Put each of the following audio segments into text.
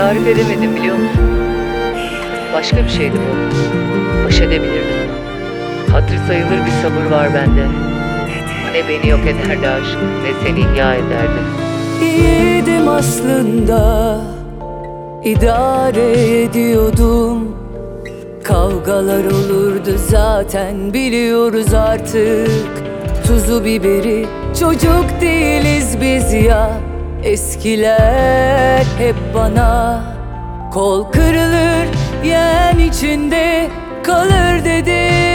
Tarif edemedim biliyor musun? Başka bir şeydi bu. Baş edebilirdim. Hatır sayılır bir sabır var bende. Ne beni yok ederdi aşk, ne seni ihya ederdi. İyiydim aslında idare ediyordum Kavgalar olurdu zaten biliyoruz artık Tuzu biberi çocuk değiliz biz ya Eskiler hep bana Kol kırılır yen içinde kalır dedi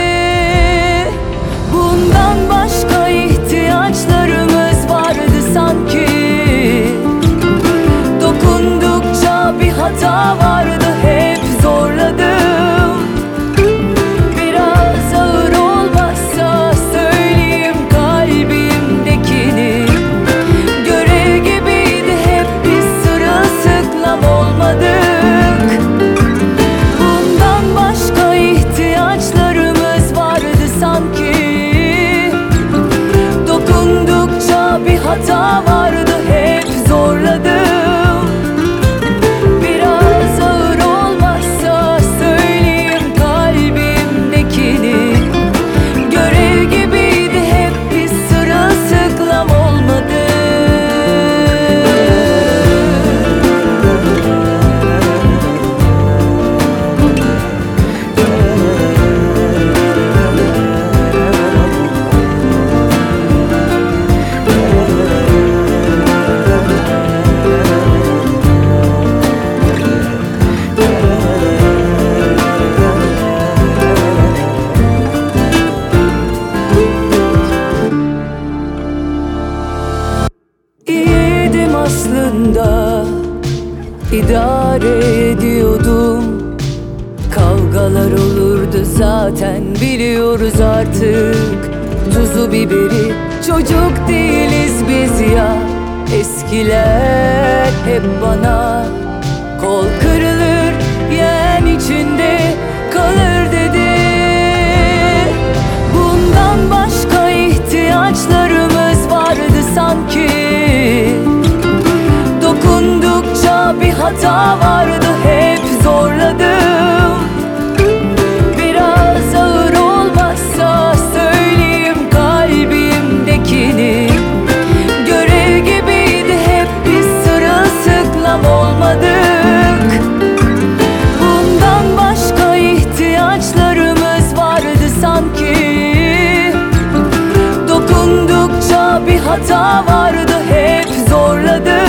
Dokundukça bir hata aslında idare ediyordum. Kavgalar olurdu zaten biliyoruz artık. Tuzu biberi çocuk değiliz biz ya. Eskiler hep bana Kol hata vardı hep zorladı.